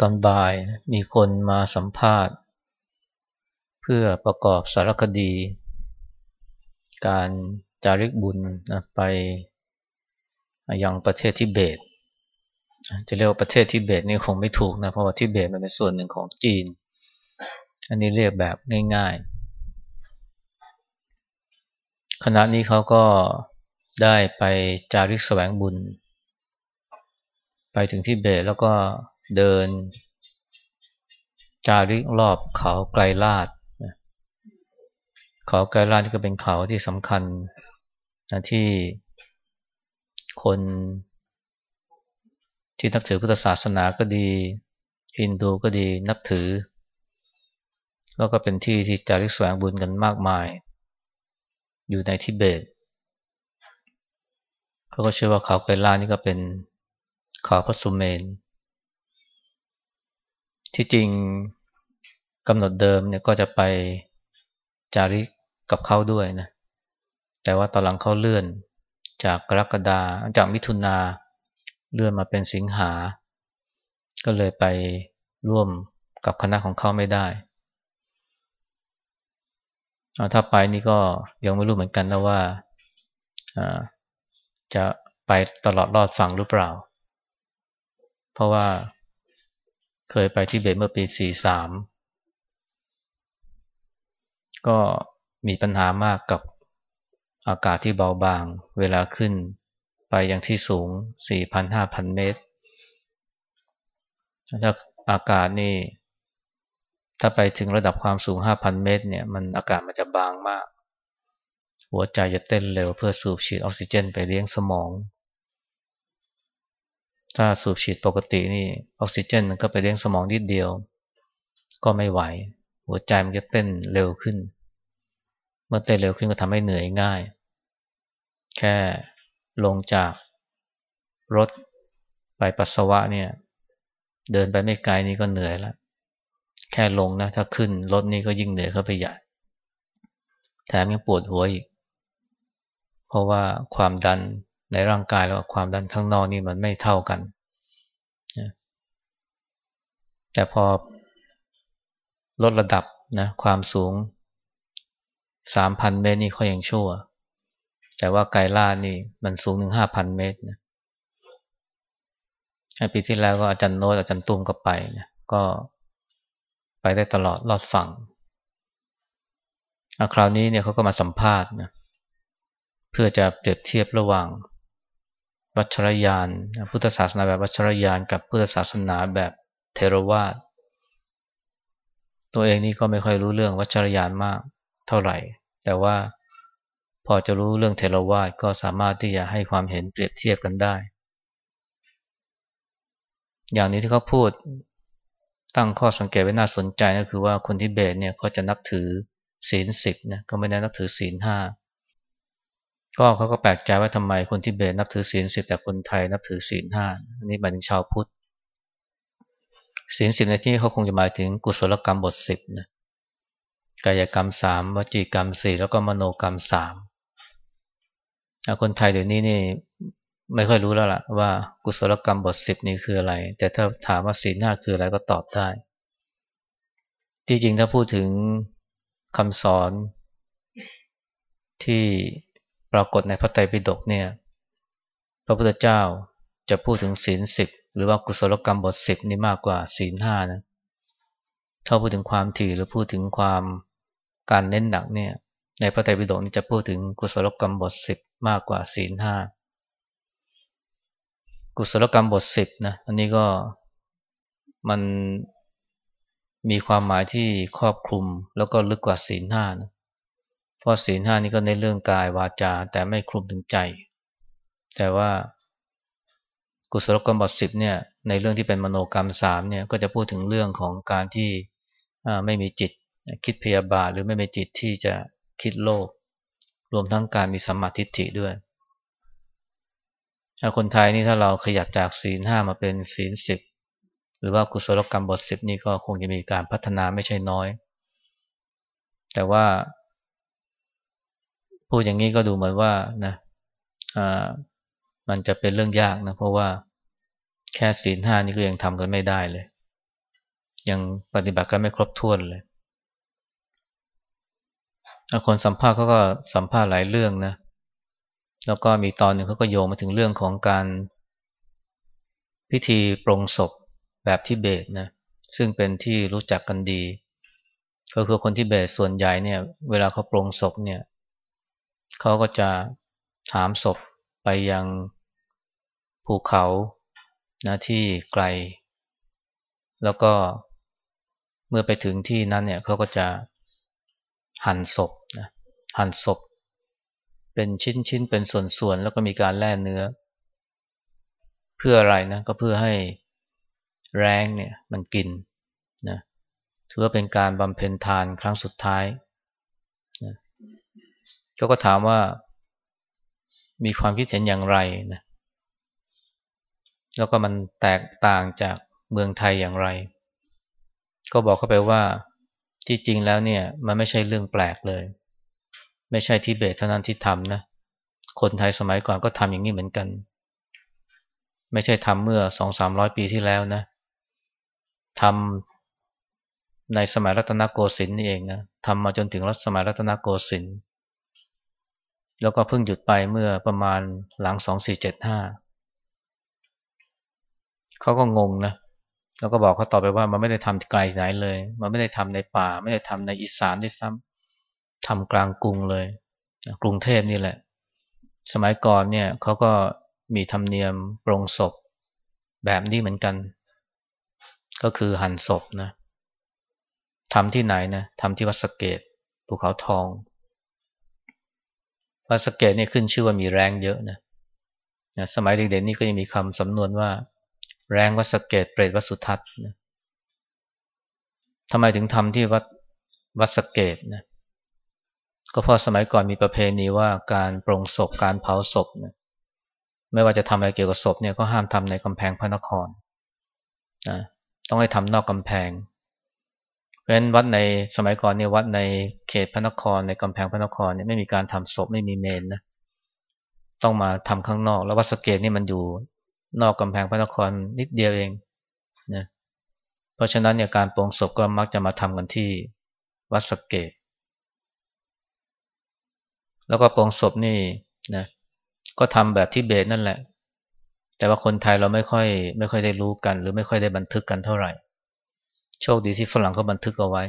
ตอนบ่ายมีคนมาสัมภาษณ์ เพื่อประกอบสารคดี การจาริกบุญนะไปยังประเทศทิเบต จะเรียกว่าประเทศทิเบตนี่คงไม่ถูกนะเพราะว่าทิเบตมันเป็นส่วนหนึ่งของจีน อันนี้เรียกแบบง่ายๆ คณะนี้เขาก็ได้ไปจาริกแสวงบุญ ไปถึงทิเบตแล้วก็ เดิน จาริกรอบเขาไกลลาดเขาไกลลาดที่ก็เป็นเขาที่สำคัญนะที่คนที่นับถือพุทธศาสนาก็ดีฮินดูก็ดีนับถือ แล้วก็เป็นที่ที่จาริกแสวงบุญกันมากมาย อยู่ในทิเบตเขาก็เชื่อว่าเขาไกลลานี่ก็เป็นเขาพระสุเมน ที่จริงกำหนดเดิมเนี่ยก็จะไปจาริกกับเขาด้วยนะแต่ว่าตอนหลังเขาเลื่อนจากกรกฎาจากมิถุนาเลื่อนมาเป็นสิงหา ก็เลยไปร่วมกับคณะของเขาไม่ได้ ถ้าไปนี่ก็ยังไม่รู้เหมือนกันนะว่าจะไปตลอดรอดฝั่งหรือเปล่า เพราะว่า เคยไปที่เบตเมื่อปี 43 ก็มีปัญหามากกับอากาศที่เบาบาง เวลาขึ้นไปยังที่สูง 4,000-5,000 เมตร ถ้าอากาศนี่ ถ้าไปถึงระดับความสูง 5,000 เมตรเนี่ย มันอากาศมันจะบางมาก หัวใจจะเต้นเร็วเพื่อสูบฉีดออกซิเจนไปเลี้ยงสมอง ถ้าสูบฉีดปกตินี่ออกซิเจนมันก็ไปเลี้ยงสมองนิดเดียว ก็ไม่ไหว หัวใจมันจะเต้นเร็วขึ้น เมื่อเต้นเร็วขึ้นก็ทำให้เหนื่อยง่าย แค่ลงจากรถไปปัสสาวะเนี่ย เดินไปไม่ไกลนี่ก็เหนื่อยแล้ว แค่ลงนะ ถ้าขึ้นรถนี่ก็ยิ่งเหนื่อยเข้าไปใหญ่ แถมยังปวดหัวอีก เพราะว่าความดัน ในร่างกายแล้วความดันข้างนอกนี่มันไม่เท่ากัน แต่พอลดระดับนะความสูง 3,000 เมตรนี่เขายังชั่ว แต่ว่าไกลล่านี่มันสูงถึง 5,000 เมตรนะปีที่แล้วก็อาจารย์โน้ตอาจารย์ตุ้มก็ไปนะก็ไปได้ตลอดรอดฝั่งคราวนี้เนี่ยเขาก็มาสัมภาษณ์นะเพื่อจะเปรียบเทียบระหว่าง วัชรยานพุทธศาสนาแบบวัชรยานกับพุทธศาสนาแบบเทรวาสตัวเองนี่ก็ไม่ค่อยรู้เรื่องวัชรยานมากเท่าไหร่ แต่ว่าพอจะรู้เรื่องเทรวาสก็สามารถที่จะให้ความเห็นเปรียบเทียบกันได้ อย่างนี้ที่เขาพูดตั้งข้อสังเกตไว้น่าสนใจก็คือว่าคนที่เบสเนี่ยเขาจะนับถือศีลสิบนะก็ไม่ได้นับถือศีลห้า ก็เขาก็แปลกใจว่าทำไมคนที่เบตนับถือศีลสิบแต่คนไทยนับถือศีลห้าอันนี้หมายถึงชาวพุทธศีลสิบในที่นี้เขาคงจะหมายถึงกุศลกรรมบทสิบนะกายกรรมสามวจีกรรมสี่แล้วก็มโนกรรมสามคนไทยเดี๋ยวนี้นี่ไม่ค่อยรู้แล้วล่ะว่ากุศลกรรมบทสิบนี่คืออะไร แต่ถ้าถามว่าศีลห้าคืออะไรก็ตอบได้ ที่จริงถ้าพูดถึงคำสอนที่ ปรากฏในพระไตรปิฎกเนี่ย พระพุทธเจ้าจะพูดถึงศีลสิบหรือว่ากุศลกรรมบทสิบนี่มากกว่าศีลห้านะถ้าพูดถึงความถี่หรือพูดถึงความการเน้นหนักเนี่ย ในพระไตรปิฎกนี่จะพูดถึงกุศลกรรมบทสิบมากกว่าศีลห้ากุศลกรรมบทสิบนะอันนี้ก็มันมีความหมายที่ครอบคลุมแล้วก็ลึกกว่าศีลห้านะ เพราะศีลห้านี่ก็ในเรื่องกายวาจา แต่ไม่คลุมถึงใจ แต่ว่ากุศลกรรมบทสิบเนี่ยในเรื่องที่เป็นมโนกรรมสามเนี่ยก็จะพูดถึงเรื่องของการที่ไม่มีจิตคิดพยาบาทหรือไม่มีจิตที่จะคิดโลภรวมทั้งการมีสัมมาธิฏฐิด้วยคนไทยนี่ถ้าเราขยับจากศีลห้ามาเป็นศีลสิบหรือว่ากุศลกรรมบทสิบนี่ก็คงจะมีการพัฒนาไม่ใช่น้อย แต่ว่า พูดอย่างนี้ก็ดูเหมือนว่านะมันจะเป็นเรื่องยากนะเพราะว่าแค่ศีลห้านี่ก็ยังทำกันไม่ได้เลย ยังปฏิบัติกันไม่ครบถ้วนเลยคนสัมภาษณ์เขาก็สัมภาษณ์หลายเรื่องนะ แล้วก็มีตอนหนึ่งเขาก็โยงมาถึงเรื่องของการพิธีปรงศพแบบทิเบตนะ ซึ่งเป็นที่รู้จักกันดี ก็คือคนทิเบตส่วนใหญ่เนี่ย เวลาเขาปรงศพเนี่ย เขาก็จะถามศพไปยังภูเขานะที่ไกล แล้วก็เมื่อไปถึงที่นั้นเนี่ยเขาก็จะหั่นศพนะหั่นศพ เป็นชิ้นๆเป็นส่วนๆแล้วก็มีการแล่เนื้อ เพื่ออะไรนะก็เพื่อให้แรงเนี่ยมันกินนะถือว่าเป็นการบำเพ็ญทานครั้งสุดท้าย เขาก็ถามว่ามีความคิดเห็นอย่างไรนะแล้วก็มันแตกต่างจากเมืองไทยอย่างไร ก็บอกเข้าไปว่าที่จริงแล้วเนี่ย มันไม่ใช่เรื่องแปลกเลย ไม่ใช่ทิเบตเท่านั้นที่ทำนะคนไทยสมัยก่อนก็ทำอย่างนี้เหมือนกัน ไม่ใช่ทำเมื่อสองสามร้อยปีที่แล้วนะทำในสมัยรัตนโกสินทร์นี่เองนะทำมาจนถึงรัชสมัยรัตนโกสินทร์ แล้วก็เพิ่งหยุดไปเมื่อประมาณหลังสองสี่เจ็ดห้าเขาก็งงนะ แล้วก็บอกเขาต่อไปว่ามันไม่ได้ทำไกลไหนเลย มันไม่ได้ทำในป่า ไม่ได้ทำในอีสานด้วยซ้ำทำกลางกรุงเลย กรุงเทพนี่แหละ สมัยก่อนเนี่ยเขาก็มีธรรมเนียมปลงศพแบบนี้เหมือนกัน ก็คือหั่นศพนะทำที่ไหนนะทำที่วัดสระเกศภูเขาทอง วัดสระเกศนี่ขึ้นชื่อว่ามีแร้งเยอะนะสมัยเด็กๆนี่ก็ยังมีคำสำนวนว่า แร้งวัดสระเกศเปรตวัดสุทัศน์นะทำไมถึงทำที่วัดวัดสเกตนะก็เพราะสมัยก่อนมีประเพณีว่าการปรงศพการเผาศพนะไม่ว่าจะทำอะไรเกี่ยวกับศพเนี่ยก็ห้ามทำในกำแพงพระนครนะต้องให้ทำนอกกำแพง ราะฉะนั้นวัดในสมัยก่อนเนี่ยวัดในเขตพระนครในกำแพงพระนครเนี่ยไม่มีการทำศพไม่มีเมนนะต้องมาทำข้างนอก แล้ววัดสเกตนี่มันอยู่นอกกำแพงพระนครนิดเดียวเองนะเพราะฉะนั้นเนี่ยการปรงศพก็มักจะมาทำกันที่วัดสเกต แล้วก็ปรงศพนี่นะก็ทำแบบที่เบสนั่นแหละ แต่ว่าคนไทยเราไม่ค่อยไม่ค่อยได้รู้กัน หรือไม่ค่อยได้บันทึกกันเท่าไหร่ โชคดีที่ฝรั่งเขาบันทึกเอาไว้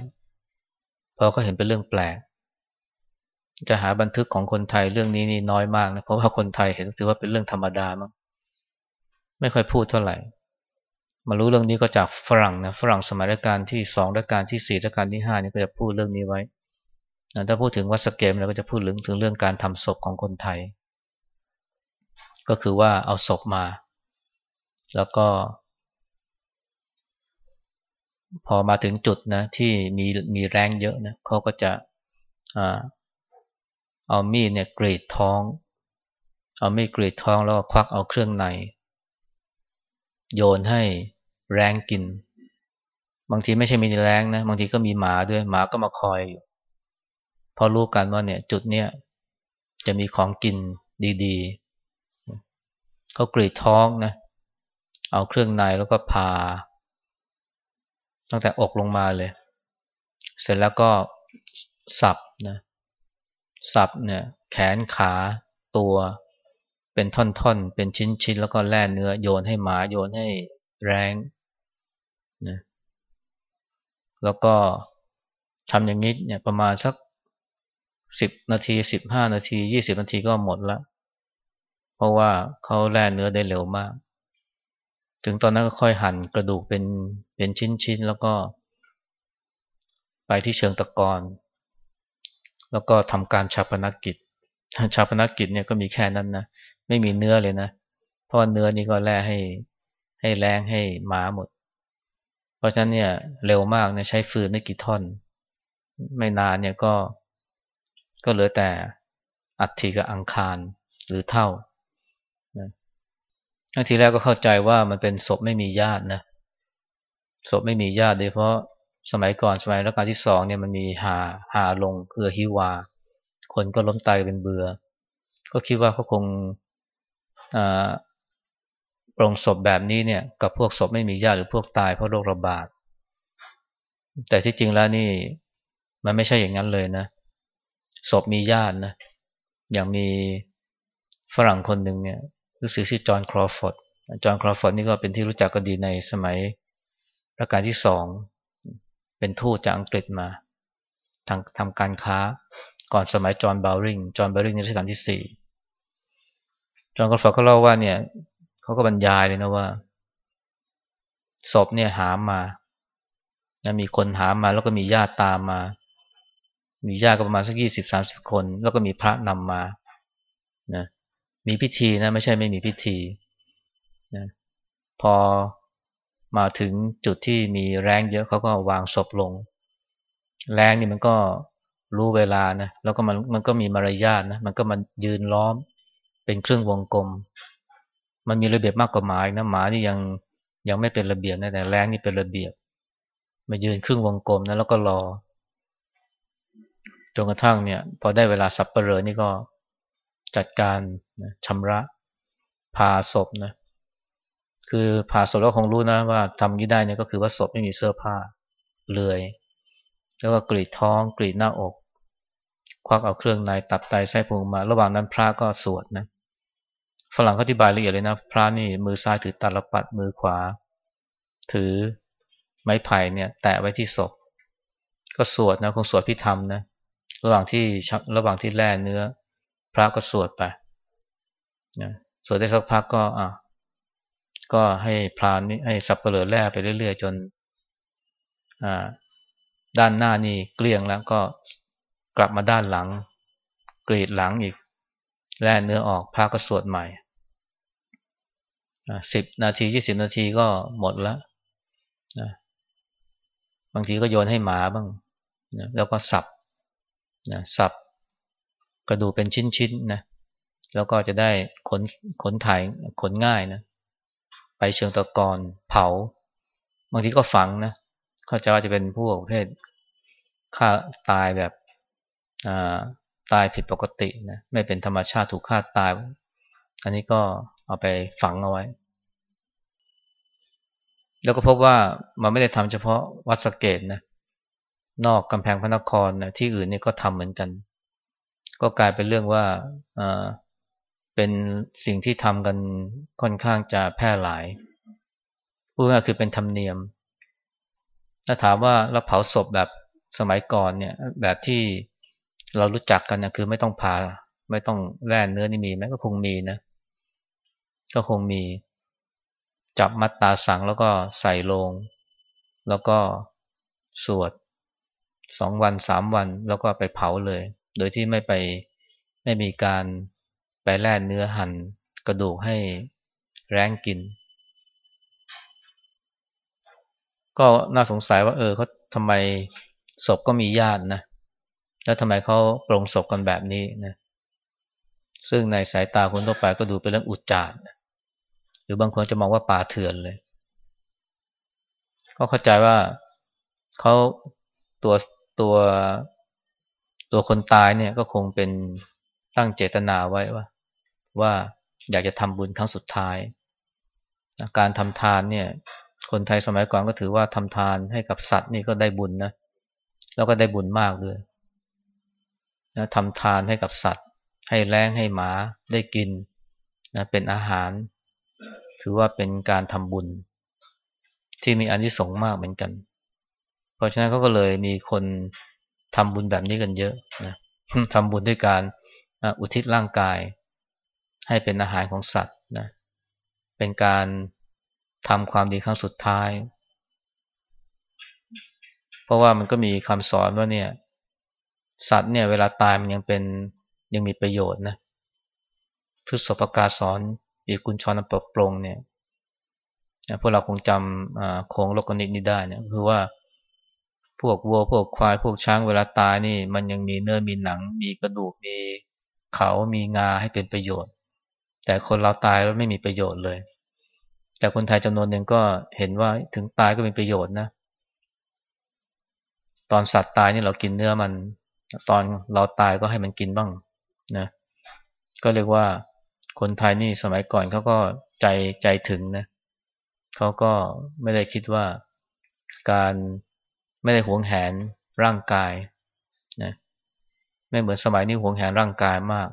เพราะเขาเห็นเป็นเรื่องแปลก จะหาบันทึกของคนไทยเรื่องนี้นี่น้อยมากนะเพราะว่าคนไทยเห็นถือว่าเป็นเรื่องธรรมดามั้งไม่ค่อยพูดเท่าไหร่ มารู้เรื่องนี้ก็จากฝรั่งนะฝรั่งสมัยรัชกาลที่สองรัชกาลที่สี่รัชกาลที่ห้านี่ก็จะพูดเรื่องนี้ไว้ถ้าพูดถึงวัดสเกมเราก็จะพูดถึงถึงเรื่องการทำศพของคนไทย ก็คือว่าเอาศพมา แล้วก็ พอมาถึงจุดนะที่มีมีแรงเยอะนะเขาก็จะเอามีดเนี่ยกรีดท้อง เอามีดกรีดท้องแล้วก็ควักเอาเครื่องใน โยนให้แรงกิน บางทีไม่ใช่มีแรงนะบางทีก็มีหมาด้วยหมาก็มาคอยอยู่พอรู้กันว่าเนี่ยจุดเนี้ยจะมีของกินดีๆเขากรีดท้องนะเอาเครื่องในแล้วก็พา ตั้งแต่อกลงมาเลย เสร็จแล้วก็สับนะสับเนี่ยแขนขาตัวเป็นท่อนๆ เป็นชิ้นๆ แล้วก็แล่เนื้อโยนให้หมาโยนให้แรงนะแล้วก็ทำอย่างนี้เนี่ยประมาณสักสิบนาทีสิบห้านาทียี่สิบนาทีก็หมดละเพราะว่าเขาแล่เนื้อได้เร็วมาก ถึงตอนนั้นก็ค่อยหั่นกระดูกเป็นเป็นชิ้นๆ แล้วก็ ไปที่เชิงตะกอนแล้วก็ทำการชาปนกิจชาปนกิจเนี่ยก็มีแค่นั้นนะไม่มีเนื้อเลยนะ เพราะเนื้อนี่ก็แล่ให้ให้แรงให้หมาหมด เพราะฉะนั้นเนี่ยเร็วมากเนี่ยใช้ฟืนไม่กี่ท่อน ไม่นานเนี่ยก็ ก็เหลือแต่อัฐิกับอังคารหรือเท่า ทีแรกก็เข้าใจว่ามันเป็นศพไม่มีญาตินะศพไม่มีญาติโดยเพราะสมัยก่อนสมัยรัชกาลที่สองเนี่ยมันมีหาหาลงคือฮิวา คนก็ล้มตายเป็นเบือ ก็คิดว่าเขาคงปรงศพแบบนี้เนี่ยกับพวกศพไม่มีญาติหรือพวกตายเพราะโรคระบาด แต่ที่จริงแล้วนี่มันไม่ใช่อย่างนั้นเลยนะศพมีญาตินะอย่างมีฝรั่งคนหนึ่งเนี่ย รู้สึกชื่อจอห์นครอฟอร์ดจอห์นครอฟอร์ดนี่ก็เป็นที่รู้จักกันดีในสมัยรัชกาลที่สองเป็นทูตจากอังกฤษมาทางทำการค้าก่อนสมัยจอห์นบาวริงจอห์นบาวริงในรัชกาลที่สี่จอห์นครอฟอร์ดเขาเล่าว่าเนี่ยเขาก็บรรยายเลยนะว่าศพเนี่ยหามานะมีคนหามาแล้วก็มีญาติตามมา มีญาติก็ประมาณสักยี่สิบสามสิบคน แล้วก็มีพระนำมานะ มีพิธีนะไม่ใช่ไม่มีพิธีนะพอมาถึงจุดที่มีแรงเยอะเขาก็วางศพลง แรงนี่มันก็รู้เวลานะแล้วก็มันมันก็มีมารยาทนะมันก็มันยืนล้อมเป็นเครื่องวงกลม มันมีระเบียบมากกว่าหมาอีกนะหมานี่ยังยังไม่เป็นระเบียบนะแต่แรงนี่เป็นระเบียบ มายืนครึ่งวงกลมนะแล้วก็รอจนกระทั่งเนี่ย พอได้เวลาสับเปลือนี่ก็ จัดการนะชำระผ่าศพนะคือผ่าศพแล้วคงรู้นะว่าทำนี้ได้เนี่ยก็คือว่าศพไม่มีเสื้อผ้าเลือย แล้วก็กรีดท้องกรีดหน้าอก ควักเอาเครื่องในตับไตไส้พุงมา ระหว่างนั้นพระก็สวดนะฝรั่งเขาอธิบายละเอียดเลยนะ พระนี่มือซ้ายถือตาลปัดมือขวา ถือไม้ไผ่เนี่ยแตะไว้ที่ศพ ก็สวดนะคงสวดพิธรรมนะระหว่างที่ระหว่างที่แล่เนื้อ พระก็สวดไปนะสวดได้สักพักก็อะก็ให้พรานนี่ให้สับเปลือแล่ไปเรื่อยๆ จนอ่าด้านหน้านี่เกลี้ยงแล้วก็กลับมาด้านหลัง กรีดหลังอีกแล่เนื้อออกพระก็สวดใหม่สิบนาทียี่สิบนาทีก็หมดแล้วนะบางทีก็โยนให้หมาบ้างนะแล้วก็สับนะสับ กระดูกเป็นชิ้นๆนะแล้วก็จะได้ขนขนถ่ายขนง่ายนะไปเชิงตะกอนเผา บางทีก็ฝังนะเข้าใจว่าจะเป็นพวกประเภทฆ่าตายแบบตายผิดปกตินะไม่เป็นธรรมชาติถูกฆ่าตาย อันนี้ก็เอาไปฝังเอาไว้ แล้วก็พบว่ามันไม่ได้ทำเฉพาะวัดสเกตนะนอกกำแพงพระนครนะที่อื่นนี่ก็ทำเหมือนกัน ก็กลายเป็นเรื่องว่าเป็นสิ่งที่ทำกันค่อนข้างจะแพร่หลายพูดง่ายคือเป็นธรรมเนียม ถ้าถามว่าเราเผาศพแบบสมัยก่อนเนี่ย แบบที่เรารู้จักกันนะคือไม่ต้องผ่าไม่ต้องแล่เนื้อนี่มีไหมก็คงมีนะ ก็คงมีจับมัดตาสังแล้วก็ใส่ลง แล้วก็สวดสองวันสามวันแล้วก็ไปเผาเลย โดยที่ไม่ไปไม่มีการไปแล่เนื้อหั่นกระดูกให้แรงกิน ก็น่าสงสัยว่าเออเขาทำไมศพก็มีญาตินะแล้วทำไมเขาปรงศพกันแบบนี้นะซึ่งในสายตาคนทั่วไปก็ดูเป็นเรื่องอุจจารหรือบางคนจะมองว่าป่าเถื่อนเลย ก็เข้าใจว่าเขาตัวตัว ตัวคนตายเนี่ยก็คงเป็นตั้งเจตนาไว้ว่า ว่าอยากจะทำบุญครั้งสุดท้าย การทำทานเนี่ย คนไทยสมัยก่อนก็ถือว่าทำทานให้กับสัตว์นี่ก็ได้บุญนะ แล้วก็ได้บุญมากเลยนะทำทานให้กับสัตว์ ให้แรงให้หมาได้กินนะเป็นอาหาร ถือว่าเป็นการทำบุญ ที่มีอานิสงส์มากเหมือนกัน เพราะฉะนั้นเขาก็เลยมีคน ทำบุญแบบนี้กันเยอะนะทำบุญด้วยการอุทิศร่างกาย ให้เป็นอาหารของสัตว์นะเป็นการทำความดีครั้งสุดท้าย เพราะว่ามันก็มีคำสอนว่าเนี่ย สัตว์เนี่ยเวลาตายมันยังเป็นยังมีประโยชน์นะพุทธปกาสอนอีกุญชรปกปรงเนี่ยพวกเราคงจำโค้งโลกนิกนี้ได้เนี่ยคือว่า พวกวัวพวกควายพวกช้างเวลาตายนี่ มันยังมีเนื้อมีหนัง มีกระดูกมีเขามีงาให้เป็นประโยชน์ แต่คนเราตายแล้วไม่มีประโยชน์เลย แต่คนไทยจำนวนหนึ่งก็เห็นว่าถึงตายก็มีประโยชน์นะ ตอนสัตว์ตายนี่เรากินเนื้อมัน ตอนเราตายก็ให้มันกินบ้างนะ ก็เรียกว่าคนไทยนี่สมัยก่อนเขาก็ใจใจถึงนะเขาก็ไม่ได้คิดว่าการ ไม่ได้หวงแหนร่างกายนะไม่เหมือนสมัยนี้หวงแหนร่างกายมาก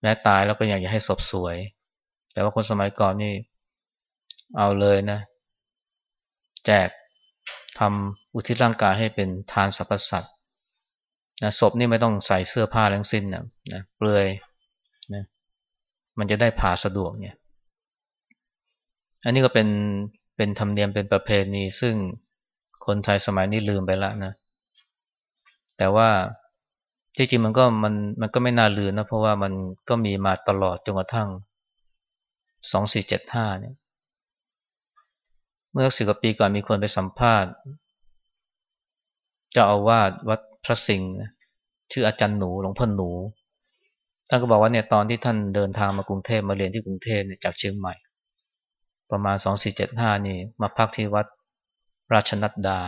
แม้ตายแล้วก็อยากจะให้ศพสวย แต่ว่าคนสมัยก่อนนี่เอาเลยนะ แจกทำอุทิศร่างกายให้เป็นทานสรรพสัตว์นะศพนี่ไม่ต้องใส่เสื้อผ้าทั้งสิ้นนะนะเปลือยนะมันจะได้ผ่าสะดวกเนี่ย อันนี้ก็เป็นเป็นธรรมเนียมเป็นประเพณีซึ่ง คนไทยสมัยนี้ลืมไปล้วนะ แต่ว่าที่จริงมันก็มันมันก็ไม่น่าลืมนะ เพราะว่ามันก็มีมาตลอดจนกระทั่งสองสี่เจ็ดห้าเนี่ย เมื่อสิบกว่าปีก่อนมีคนไปสัมภาษณ์เจ้าอาวาสวัดพระสิงห์ชื่ออาจารย์หนูหลวงพ่อหนู ท่านก็บอกว่าเนี่ยตอนที่ท่านเดินทางมากรุงเทพมาเรียนที่กรุงเทพเนี่ยจากเชียงใหม่ ประมาณสองสี่เจ็ดห้านี่มาพักที่วัด ราชนัดดา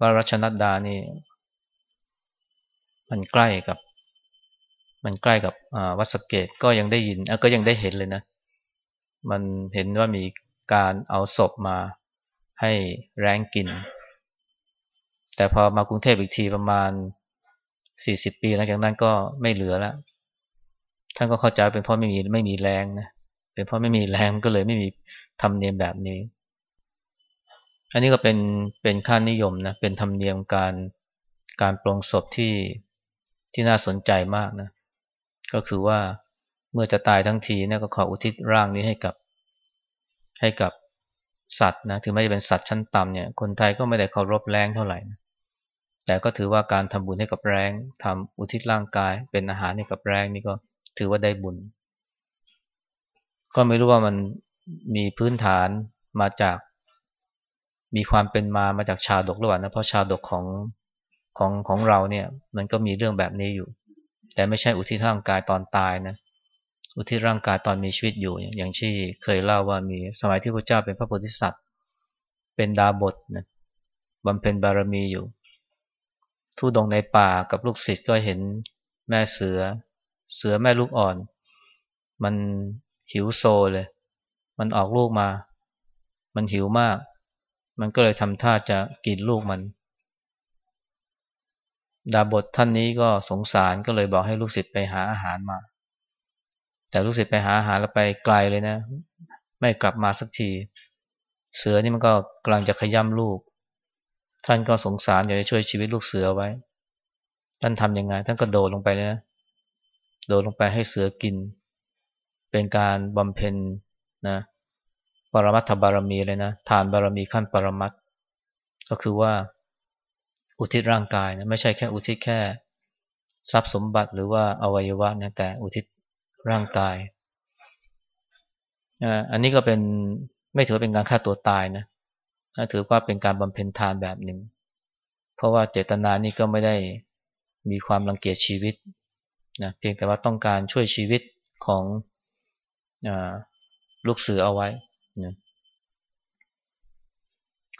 ว่าราชนัดดานี่ มันใกล้กับ มันใกล้กับวัดสเกตก็ยังได้ยินก็ยังได้เห็นเลยนะ มันเห็นว่ามีการเอาศพมาให้แรงกิน แต่พอมากรุงเทพอีกทีประมาณสี่สิบปีหลังจากนั้นก็ไม่เหลือแล้วท่านก็เข้าใจเป็นเพราะไม่มีไม่มีแรงนะเป็นเพราะไม่มีแรงก็เลยไม่มีทำเนียมแบบนี้ อันนี้ก็เป็นเป็นค่านิยมนะเป็นธรรมเนียมการการปลงศพที่ที่น่าสนใจมากนะก็คือว่าเมื่อจะตายทั้งทีเนี่ยก็ขออุทิศร่างนี้ให้กับให้กับสัตว์นะถึงแม้จะเป็นสัตว์ชั้นต่ำเนี่ยคนไทยก็ไม่ได้เคารพแรงเท่าไหร่นะแต่ก็ถือว่าการทำบุญให้กับแรงทำอุทิศร่างกายเป็นอาหารให้กับแรงนี่ก็ถือว่าได้บุญ ก็ไม่รู้ว่ามันมีพื้นฐานมาจาก มีความเป็นมามาจากชาดกหรือเปล่านะเพราะชาดกของของของเราเนี่ยมันก็มีเรื่องแบบนี้อยู่ แต่ไม่ใช่อุทิศร่างกายตอนตายนะอุทิศร่างกายตอนมีชีวิตอยู่ อย่างที่เคยเล่าว่ามีสมัยที่พระเจ้าเป็นพระโพธิสัตว์ เป็นดาบทนะบำเพ็ญบารมีอยู่ทูดงในป่ากับลูกศิษย์ก็เห็นแม่เสือ เสือแม่ลูกอ่อน มันหิวโซเลย มันออกลูกมา มันหิวมาก มันก็เลยทำท่าจะกินลูกมัน ดาบทท่านนี้ก็สงสารก็เลยบอกให้ลูกศิษย์ไปหาอาหารมา แต่ลูกศิษย์ไปหาอาหารแล้วไปไกลเลยนะ ไม่กลับมาสักที เสือนี่มันก็กำลังจะขย้ำลูก ท่านก็สงสารอยากจะช่วยชีวิตลูกเสือไว้ ท่านทำยังไง ท่านก็โดดลงไปเลยนะ โดดลงไปให้เสือกิน เป็นการบำเพ็ญนะ ปรมัตถบารมีเลยนะทานบารมีขั้นปรมัตก็คือว่าอุทิศร่างกายนะไม่ใช่แค่อุทิศแค่ ทรัพย์สมบัติหรือว่าอวัยวะนะแต่อุทิศร่างกายอันนี้ก็เป็นไม่ถือเป็นการฆ่าตัวตายนะถือว่าเป็นการบำเพ็ญทานแบบหนึ่ง เพราะว่าเจตนานี่ก็ไม่ได้มีความรังเกียจชีวิตนะเพียงแต่ว่าต้องการช่วยชีวิตของอลูกเสือเอาไว้ นะ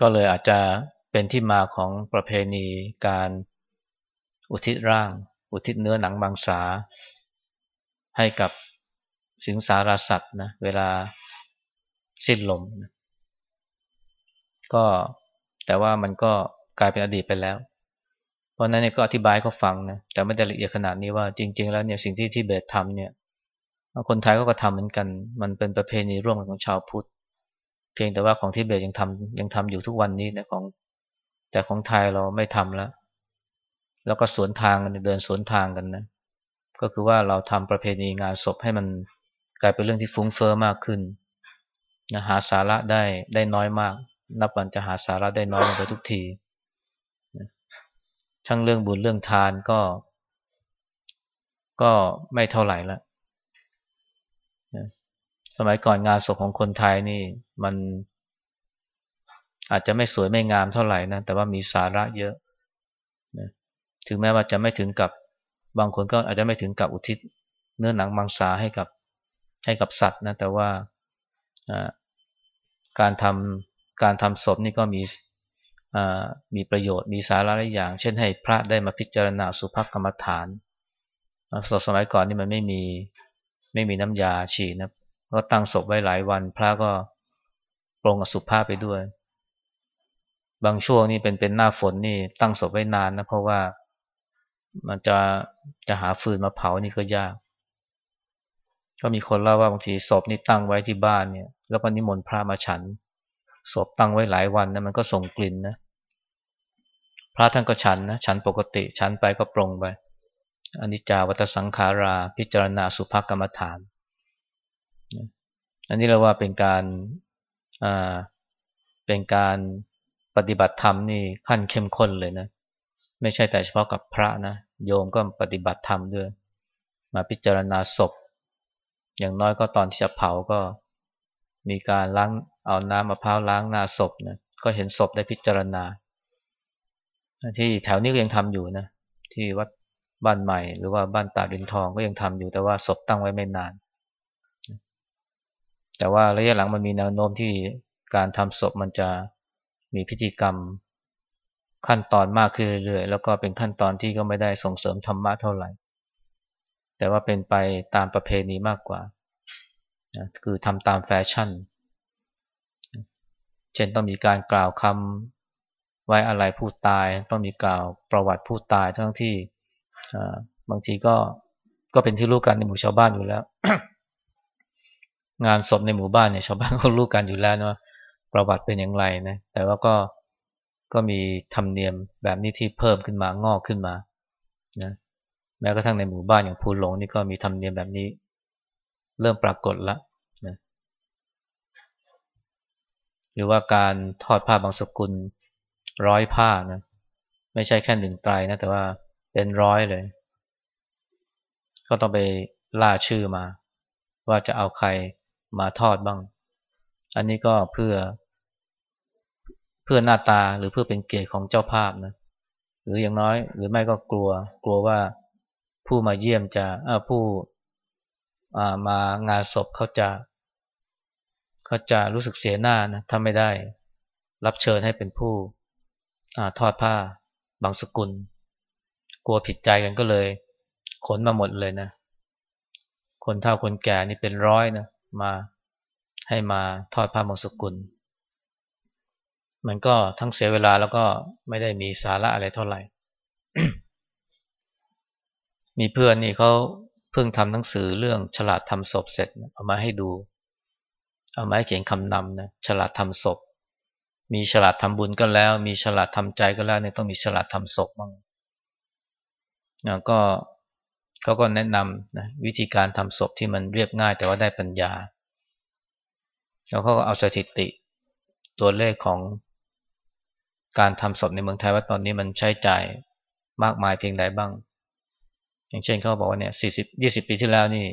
ก็เลยอาจจะเป็นที่มาของประเพณีการอุทิศร่าง อุทิศเนื้อหนังบางสา ให้กับสิงสารสัตว์นะเวลาสิ้นลมนะก็แต่ว่ามันก็กลายเป็นอดีตไปแล้ว เพราะนั้นเนี่ยก็อธิบายเขาฟังนะแต่ไม่ได้ละเอียดขนาดนี้ว่าจริง ๆ แล้วเนี่ยสิ่งที่ที่เบสทำเนี่ยคนไทยก็ก็ทำเหมือนกัน มันเป็นประเพณีร่วมกันของชาวพุทธ เพียงแต่ว่าของทิเบตยังทำยังทำอยู่ทุกวันนี้นะของ แต่ของไทยเราไม่ทำแล้ว แล้วก็สวนทางกันเดินสวนทางกันนะก็คือว่าเราทำประเพณีงานศพให้มันกลายเป็นเรื่องที่ฟุ้งเฟอ้อมากขึ้นนะหาสาระได้ได้น้อยมาก นับวันจะหาสาระได้น้อยลงไปทุกทีช่างเรื่องบุญเรื่องทานก็ ก็ไม่เท่าไหร่ละ สมัยก่อนงานศพของคนไทยนี่มันอาจจะไม่สวยไม่งามเท่าไหร่นะ แต่ว่ามีสาระเยอะนะถึงแม้ว่าจะไม่ถึงกับบางคนก็อาจจะไม่ถึงกับอุทิศเนื้อหนังมังสาให้กับให้กับสัตว์นะแต่ว่าการทำการทำศพนี่ก็มีมีประโยชน์มีสาระหลายอย่าง เช่นให้พระได้มาพิจารณาสุภกรรมฐานศพสมัยก่อนนี่มันไม่มีไม่มีน้ำยาฉีดนะ ก็ตั้งศพไว้หลายวัน พระก็ปรงอสุภาพไปด้วย บางช่วงนี่เป็นเป็นหน้าฝนนี่ตั้งศพไว้นานนะเพราะว่ามันจะจะหาฟืนมาเผานี่ก็ยาก ก็มีคนเล่าว่าบางทีศพนี่ตั้งไว้ที่บ้านเนี่ย แล้วก็นิมนต์พระมาฉันศพตั้งไว้หลายวันนะมันก็ส่งกลิ่นนะพระท่านก็ฉันนะฉันปกติฉันไปก็ปรงไปอนิจจาวัตสังขารา พิจารณาสุภกรรมฐาน อันนี้เราว่าเป็นการอ่าเป็นการปฏิบัติธรรมนี่ขั้นเข้มข้นเลยนะ ไม่ใช่แต่เฉพาะกับพระนะโยมก็ปฏิบัติธรรมด้วย มาพิจารณาศพ อย่างน้อยก็ตอนที่จะเผาก็มีการล้างเอาน้ำมะพร้าวล้างหน้าศพนะก็เห็นศพได้พิจารณา ที่แถวนี้ก็ยังทำอยู่นะ ที่วัดบ้านใหม่ หรือว่าบ้านตาดินทองก็ยังทำอยู่แต่ว่าศพตั้งไว้ไม่นาน แต่ว่าระยะหลังมันมีแนวโน้มที่การทำศพมันจะมีพิธีกรรมขั้นตอนมากขึ้นเรื่อยๆ แล้วก็เป็นขั้นตอนที่ก็ไม่ได้ส่งเสริมธรรมะเท่าไหร่ แต่ว่าเป็นไปตามประเพณีมากกว่านะคือทำตามแฟชั่น เช่นต้องมีการกล่าวคำไว้อะไรผู้ตาย ต้องมีกล่าวประวัติผู้ตายทั้งที่บางทีก็ก็เป็นที่รู้กันในหมู่ชาวบ้านอยู่แล้ว งานศพในหมู่บ้านเนี่ยชาวบ้านเขารู้กันอยู่แล้วนะประวัติเป็นอย่างไรนะแต่ว่าก็ก็มีธรรมเนียมแบบนี้ที่เพิ่มขึ้นมางอกขึ้นมานะแม้กระทั่งในหมู่บ้านอย่างภูหลงนี่ก็มีธรรมเนียมแบบนี้ เริ่มปรากฏล้วนะหรือว่าการทอดผ้าบางสกุลร้อยผ้านะไม่ใช่แค่หนึ่งไตรนะแต่ว่าเป็นร้อยเลย ก็ต้องไปล่าชื่อมา ว่าจะเอาใคร มาทอดบ้าง อันนี้ก็เพื่อ เพื่อหน้าตาหรือเพื่อเป็นเกียรติของเจ้าภาพนะหรืออย่างน้อย หรือไม่ก็กลัว กลัวว่าผู้มาเยี่ยมจะผู้มางานศพเขาจะเขาจะรู้สึกเสียหน้านะถ้าไม่ได้รับเชิญให้เป็นผู้อทอดผ้าบางสกุล กลัวผิดใจกันก็เลย ขนมาหมดเลยนะ คนเฒ่าคนแก่นี่เป็นร้อยนะ มาให้มาทอดผ้าบางสกุล มันก็ทั้งเสียเวลาแล้วก็ไม่ได้มีสาระอะไรเท่าไหร่ มีเพื่อนนี่เขาเพิ่งทำหนังสือเรื่องฉลาดทำศพเสร็จเอามาให้ดู เอามาให้เขียนคำนำนะฉลาดทำศพ มีฉลาดทำบุญก็แล้ว มีฉลาดทำใจก็แล้วเนี่ยต้องมีฉลาดทำศพบ้างนะก็ เขาก็แนะนำนะวิธีการทำศพที่มันเรียบง่ายแต่ว่าได้ปัญญา แล้วเขาก็เอาสถิติตัวเลขของการทำศพในเมืองไทยว่าตอนนี้มันใช้จ่ายมากมายเพียงใดบ้าง อย่างเช่นเขาบอกว่าเนี่ยสี่สิบยี่สิบปีที่แล้วนี่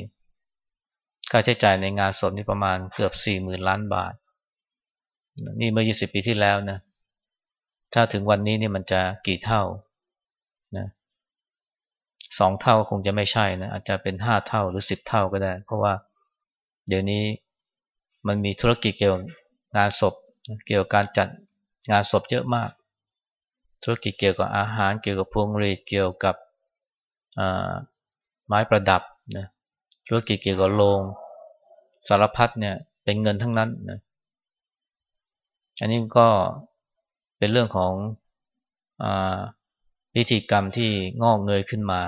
ค่าใช้จ่ายในงานศพนี่ประมาณเกือบสี่หมื่นล้านบาท นี่เมื่อยี่สิบปีที่แล้วนะ ถ้าถึงวันนี้นี่มันจะกี่เท่านะ สองเท่าคงจะไม่ใช่นะอาจจะเป็นห้าเท่าหรือสิบเท่าก็ได้ เพราะว่าเดี๋ยวนี้มันมีธุรกิจเกี่ยวกับงานศพ เกี่ยวกับการจัดงานศพเยอะมาก ธุรกิจเกี่ยวกับอาหารเกี่ยวกับพวงหรีดเกี่ยวกับไม้ประดับนะธุรกิจเกี่ยวกับโรงสารพัดเนี่ยเป็นเงินทั้งนั้นนะอันนี้ก็เป็นเรื่องของอ พิธีกรรมที่งอกเงยขึ้นมา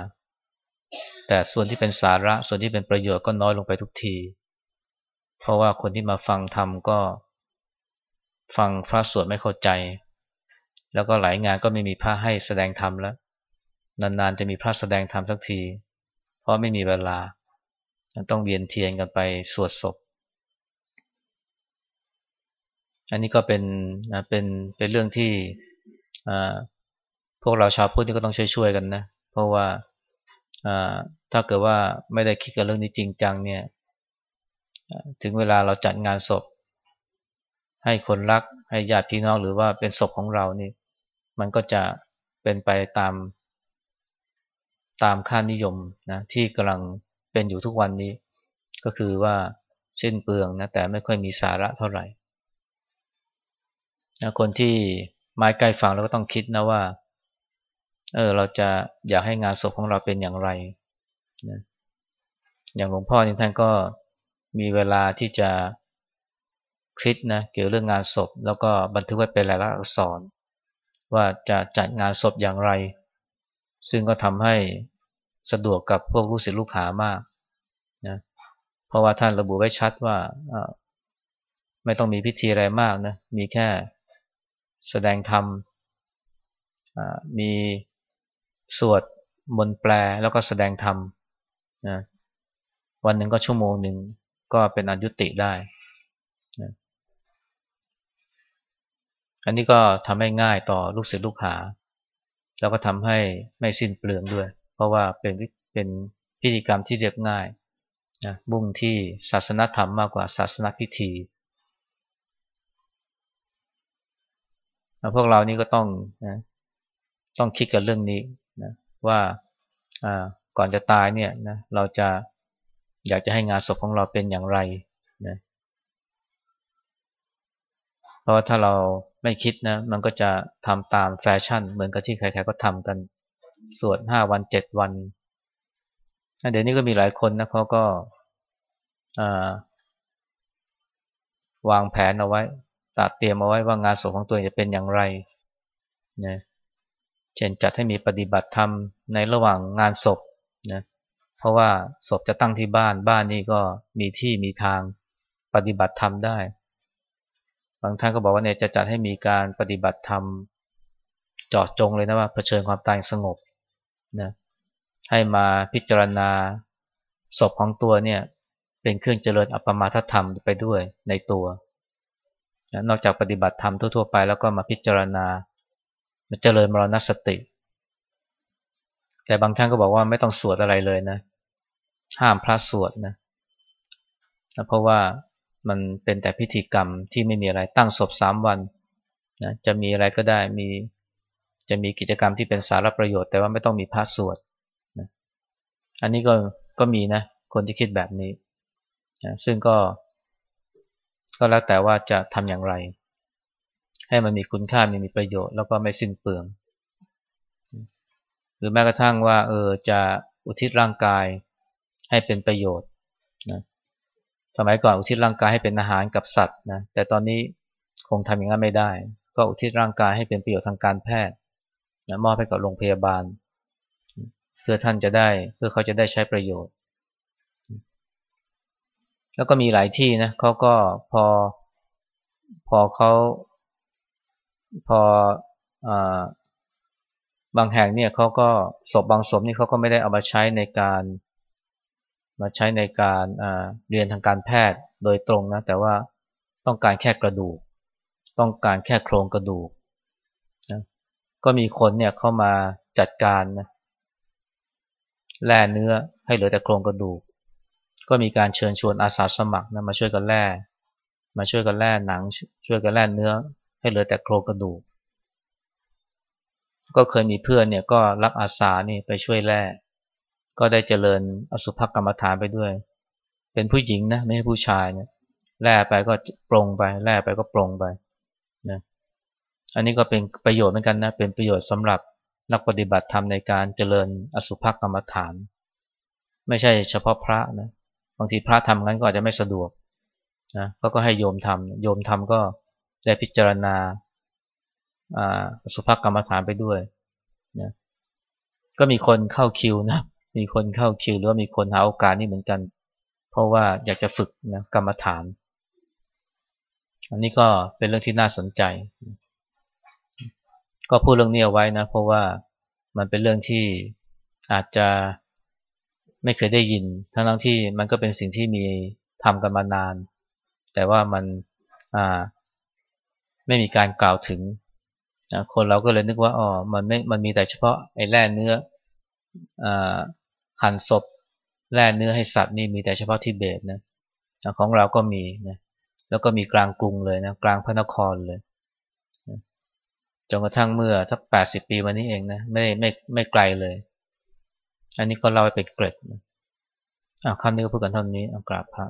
แต่ส่วนที่เป็นสาระส่วนที่เป็นประโยชน์ก็น้อยลงไปทุกที เพราะว่าคนที่มาฟังธรรมก็ ฟังพระสวดไม่เข้าใจ แล้วก็หลายงานก็ไม่มีพระให้แสดงธรรมแล้ว นานๆจะมีพระแสดงธรรมสักที เพราะไม่มีเวลา ต้องเวียนเทียนกันไปสวดศพอันนี้ก็เป็นเป็นเป็นเรื่องที่ พวกเราชาวพุทธก็ต้องช่วยๆกันนะ เพราะว่าถ้าเกิดว่าไม่ได้คิดกับเรื่องนี้จริงจังเนี่ย ถึงเวลาเราจัดงานศพ ให้คนรักให้ญาติพี่น้องหรือว่าเป็นศพของเรานี่ มันก็จะเป็นไปตามตามค่านิยมนะที่กำลังเป็นอยู่ทุกวันนี้ ก็คือว่าสิ้นเปลืองนะแต่ไม่ค่อยมีสาระเท่าไหร่นะคนที่ไม้ใกล้ฟังเราก็ต้องคิดนะว่า เออเราจะอยากให้งานศพของเราเป็นอย่างไรนะอย่างหลวงพ่อนี่ท่านก็มีเวลาที่จะคิดนะเกี่ยวเรื่องงานศพ แล้วก็บันทึกไว้เป็นลายลักษณ์อักษร ว่าจะจัดงานศพอย่างไร ซึ่งก็ทำให้สะดวกกับพวกลูกศิษย์ลูกหามากนะเพราะว่าท่านระบุไว้ชัดว่าไม่ต้องมีพิธีอะไรมากนะมีแค่แสดงธรรมมี สวดมนต์แปลแล้วก็แสดงธรรมนะวันหนึ่งก็ชั่วโมงหนึ่งก็เป็นอนยุติได้นะอันนี้ก็ทำให้ง่ายต่อลูกศิษย์ลูกหา แล้วก็ทำให้ไม่สิ้นเปลืองด้วย เพราะว่าเป็นเป็นพิธีกรรมที่เรียบง่ายนะมุ่งที่ศาสนธรรมมากกว่าศาสนพิธีพวกเรานี่ก็ต้องนะต้องคิดกับเรื่องนี้ ว่าก่อนจะตายเนี่ยนะเราจะอยากจะให้งานศพของเราเป็นอย่างไรนะเพราะว่าถ้าเราไม่คิดนะมันก็จะทำตามแฟชั่น เหมือนกับที่ใครๆก็ทำกันสวดห้าวันเจ็ดวันเดี๋ยวนี้ก็มีหลายคนนะเขาก็วางแผนเอาไว้ตัดเตรียมเอาไว้ว่างานศพของตัวเองจะเป็นอย่างไรนะ เช่นจัดให้มีปฏิบัติธรรมในระหว่างงานศพนะเพราะว่าศพจะตั้งที่บ้านบ้านนี่ก็มีที่มีทางปฏิบัติธรรมได้ บางท่านก็บอกว่าเนี่ยจะจัดให้มีการปฏิบัติธรรมจอดจงเลยนะว่าเผชิญความตายสงบนะให้มาพิจารณาศพของตัวเนี่ยเป็นเครื่องเจริญอัปมาทธรรมไปด้วยในตัว นอกจากปฏิบัติธรรมทั่วๆไปแล้วก็มาพิจารณา เจริญมรณสติ แต่บางท่านก็บอกว่าไม่ต้องสวดอะไรเลยนะ ห้ามพระสวดนะเพราะว่ามันเป็นแต่พิธีกรรมที่ไม่มีอะไรตั้งศพสามวันนะจะมีอะไรก็ได้มีจะมีกิจกรรมที่เป็นสาระประโยชน์ แต่ว่าไม่ต้องมีพระสวดนะอันนี้ก็ก็มีนะคนที่คิดแบบนี้นะซึ่งก็ก็แล้วแต่ว่าจะทำอย่างไร ให้มันมีคุณค่ามีมีประโยชน์ แล้วก็ไม่สิ้นเปลือง หรือแม้กระทั่งว่าเออจะอุทิศร่างกายให้เป็นประโยชน์นะสมัยก่อนอุทิศร่างกายให้เป็นอาหารกับสัตว์นะแต่ตอนนี้คงทำอย่างนั้นไม่ได้ ก็อุทิศร่างกายให้เป็นประโยชน์ทางการแพทย์นะมอบให้กับโรงพยาบาล เพื่อท่านจะได้เพื่อเขาจะได้ใช้ประโยชน์ แล้วก็มีหลายที่นะเขาก็พอพอเขา พอบางแห่งเนี่ยเขาก็ศพบางศพนี่เขาก็ไม่ได้เอามาใช้ในการ มาใช้ในการเรียนทางการแพทย์โดยตรงนะ แต่ว่าต้องการแค่กระดูก ต้องการแค่โครงกระดูกนะก็มีคนเนี่ยเข้ามาจัดการนะแล่เนื้อให้เหลือแต่โครงกระดูก ก็มีการเชิญชวนอาสาสมัครนะมาช่วยกันแล่มาช่วยกันแล่หนัง ช่วยกันแล่เนื้อ ให้เหลือแต่โครงกระดูก ก็เคยมีเพื่อนเนี่ยก็รับอาสานี่ไปช่วยแล่ก็ได้เจริญอสุภกรรมฐานไปด้วย เป็นผู้หญิงนะไม่ใช่ผู้ชายเนี่ยแล่ไปก็ปรงไปแล่ไปก็ปรงไปนะอันนี้ก็เป็นประโยชน์เหมือนกันนะเป็นประโยชน์สำหรับนักปฏิบัติธรรมในการเจริญอสุภกรรมฐาน ไม่ใช่เฉพาะพระนะบางทีพระทำงั้นก็อาจจะไม่สะดวกนะเขาก็ให้โยมทำโยมทำก็ ได้พิจารณาสุภกรรมฐานไปด้วยนะก็มีคนเข้าคิวนะมีคนเข้าคิวหรือว่ามีคนหาโอกาสนี่เหมือนกัน เพราะว่าอยากจะฝึกนะกรรมฐาน อันนี้ก็เป็นเรื่องที่น่าสนใจ ก็พูดเรื่องนี้เอาไว้นะ เพราะว่ามันเป็นเรื่องที่อาจจะไม่เคยได้ยิน ทั้งที่มันก็เป็นสิ่งที่มีทำกันมานาน แต่ว่ามันอ่า ไม่มีการกล่าวถึงนะคนเราก็เลยนึกว่าอ๋อมันไม่มันมีแต่เฉพาะไอ้แร่เนื้ออหั่นศพแร่เนื้อให้สัตว์นี่มีแต่เฉพาะที่เบตนะของเราก็มีนะแล้วก็มีกลางกรุงเลยนะกลางพระนครเลยจนกระทั่งเมื่อสักแปดสิบปีมานี้เองนะไม่ไม่ไม่ไกลเลย อันนี้ก็เล่าไปเป็นเกร็ดอ่าคำนี้ก็พูดกันเท่านี้อากราบพระ